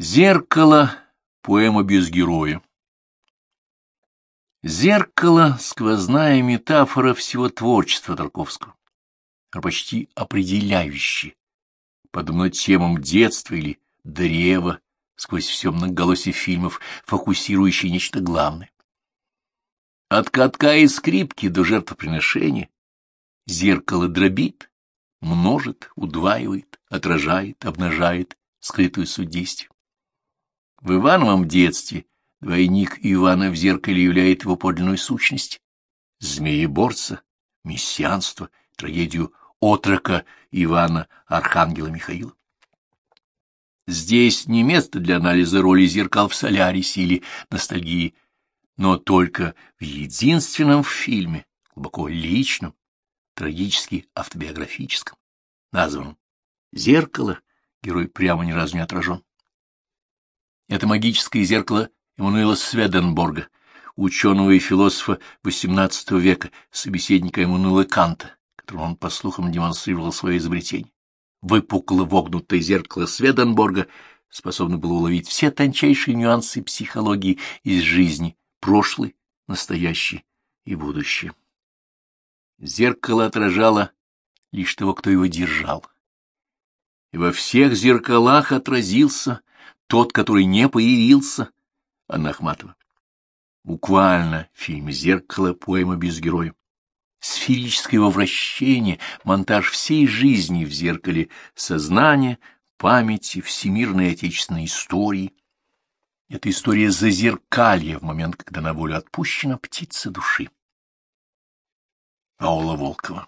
Зеркало — поэма без героя. Зеркало — сквозная метафора всего творчества Тарковского, а почти определяющая, подобно темам детства или древа, сквозь все многоголосие фильмов, фокусирующие нечто главное. От катка и скрипки до жертвоприношения зеркало дробит, множит, удваивает, отражает, обнажает скрытую суть действия. В Ивановом детстве двойник Ивана в зеркале являет его подлинную сущность, змееборца, мессианство, трагедию отрока Ивана Архангела Михаила. Здесь не место для анализа роли зеркал в Солярисе или ностальгии, но только в единственном фильме, глубоко личном, трагически автобиографическом, названном «Зеркало», герой прямо ни разу не отражен. Это магическое зеркало Эммануила Сведенборга, ученого и философа XVIII века, собеседника Эммануила Канта, которому он, по слухам, демонстрировал свое изобретение. Выпукло вогнутое зеркало Сведенборга способно было уловить все тончайшие нюансы психологии из жизни, прошлой, настоящей и будущее. Зеркало отражало лишь того, кто его держал. И во всех зеркалах отразился тот, который не появился, Анна Ахматова. Буквально фильм «Зеркало» поэма без героя. Сферическое его вращение, монтаж всей жизни в зеркале сознания, памяти, всемирной отечественной истории. Это история зазеркалья в момент, когда на волю отпущена птица души. Аула Волкова